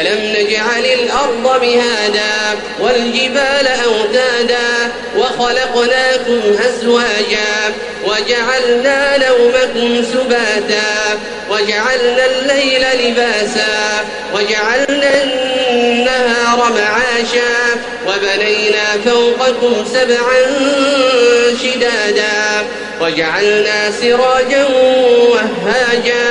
ألم نجعل الأرض بهادا والجبال أوتادا وخلقناكم أزواجا وجعلنا نومكم سباتا وجعلنا الليل لباسا وجعلنا النهار معاشا وبنينا فوقكم سبعا شدادا وجعلنا سراجا وهاجا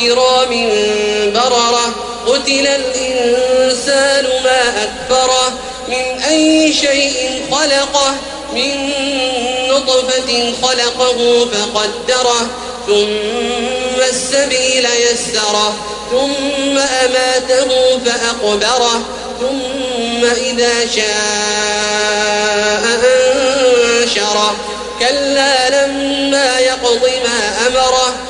كرام بررة قتل الإنسان ما أكفره. من أي شيء خلقه؟ من نطفة خلقه فقدره. ثم السبيل يسره ثم أماته فأقبره. ثم إذا شاء أنشره. كلا لما يقض ما أمره.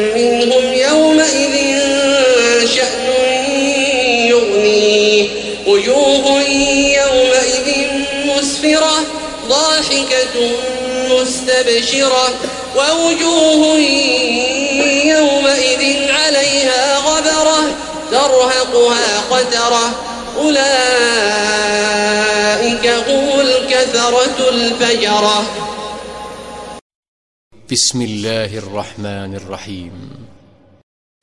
ضاحكة مستبشرة ووجوه يومئذ عليها غبرة ترهقها قترة. أولئك هم الكفرة الفجرة. بسم الله الرحمن الرحيم.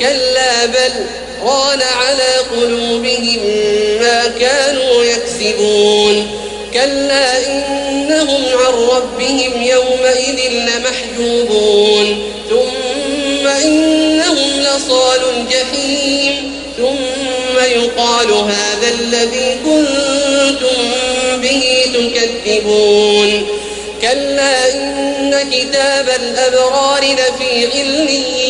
كلا بل ران على قلوبهم ما كانوا يكسبون. كلا إنهم عن ربهم يومئذ لمحجوبون. ثم إنهم لصال الجحيم. ثم يقال هذا الذي كنتم به تكذبون. كلا إن كتاب الأبرار لفي عليين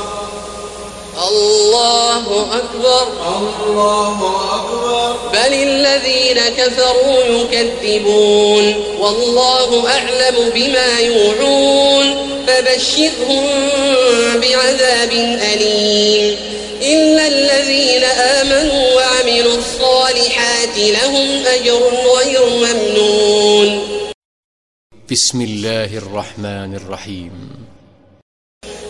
الله أكبر. الله أكبر. بل الذين كفروا يكذبون. والله أعلم بما يوعون. فبشرهم بعذاب أليم. إلا الذين آمنوا وعملوا الصالحات لهم أجر غير ممنون. بسم الله الرحمن الرحيم.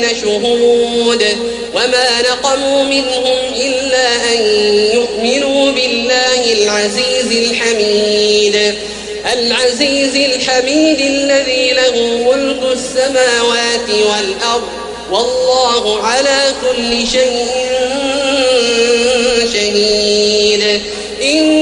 شهود وما نقموا منهم إلا أن يؤمنوا بالله العزيز الحميد. العزيز الحميد الذي له ملك السماوات والأرض والله على كل شيء شهيد. إن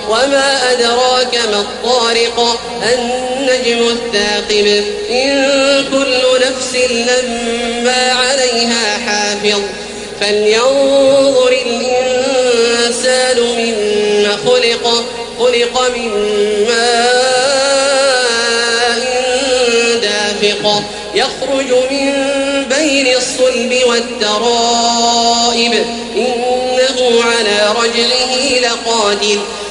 وما أدراك ما الطارق النجم الثاقب إن كل نفس لما عليها حافظ فلينظر الإنسان مما خلق خلق من ماء دافق يخرج من بين الصلب والترائب إنه على رجله لقادر.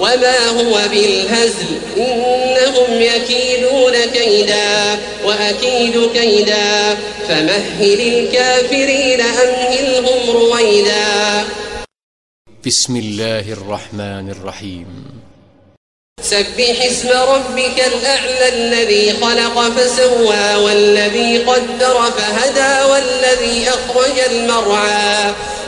وما هو بالهزل. إنهم يكيدون كيدا وأكيد كيدا. فمهل الكافرين أمهلهم رويدا. بسم الله الرحمن الرحيم. سبح اسم ربك الأعلى الذي خلق فسوى والذي قدر فهدى والذي أخرج المرعى.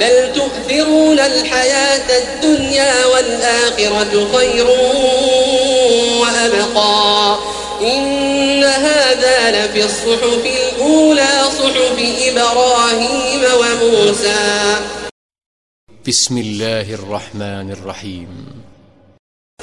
بل تؤثرون الحياة الدنيا والآخرة خير وأبقى. إن هذا لفي الصحف الأولى صحف إبراهيم وموسى. بسم الله الرحمن الرحيم.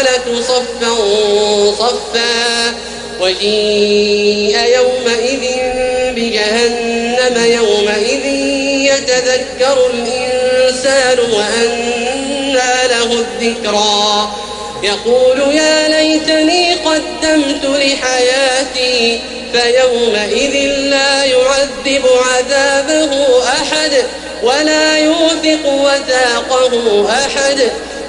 والملك صفا صفا وجيء يومئذ بجهنم يومئذ يتذكر الإنسان وأنى له الذكرى. يقول يا ليتني قدمت لحياتي فيومئذ لا يعذب عذابه أحد ولا يوثق وثاقه أحد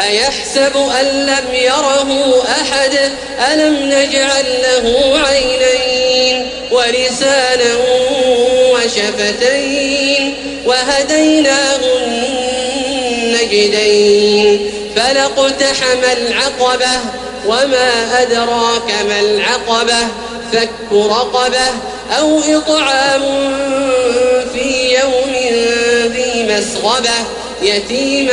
أيحسب أن لم يره أحد؟ ألم نجعل له عينين ولسانا وشفتين وهديناه النجدين؟ فلاقتحم العقبة وما أدراك ما العقبة؟ فك رقبة أو إطعام في يوم ذي مسغبة يتيما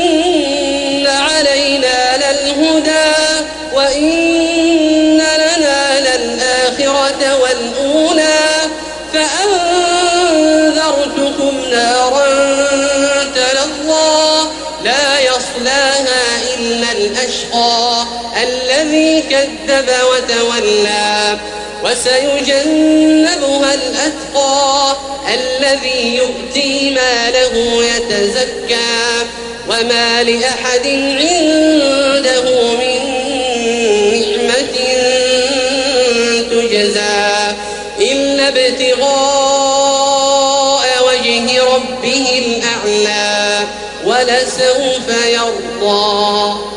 كذب وتولى وسيجنبها الأتقى الذي يؤتي ماله يتزكى وما لأحد عنده من نعمة تجزى إلا ابتغاء وجه ربه الأعلى ولسوف يرضى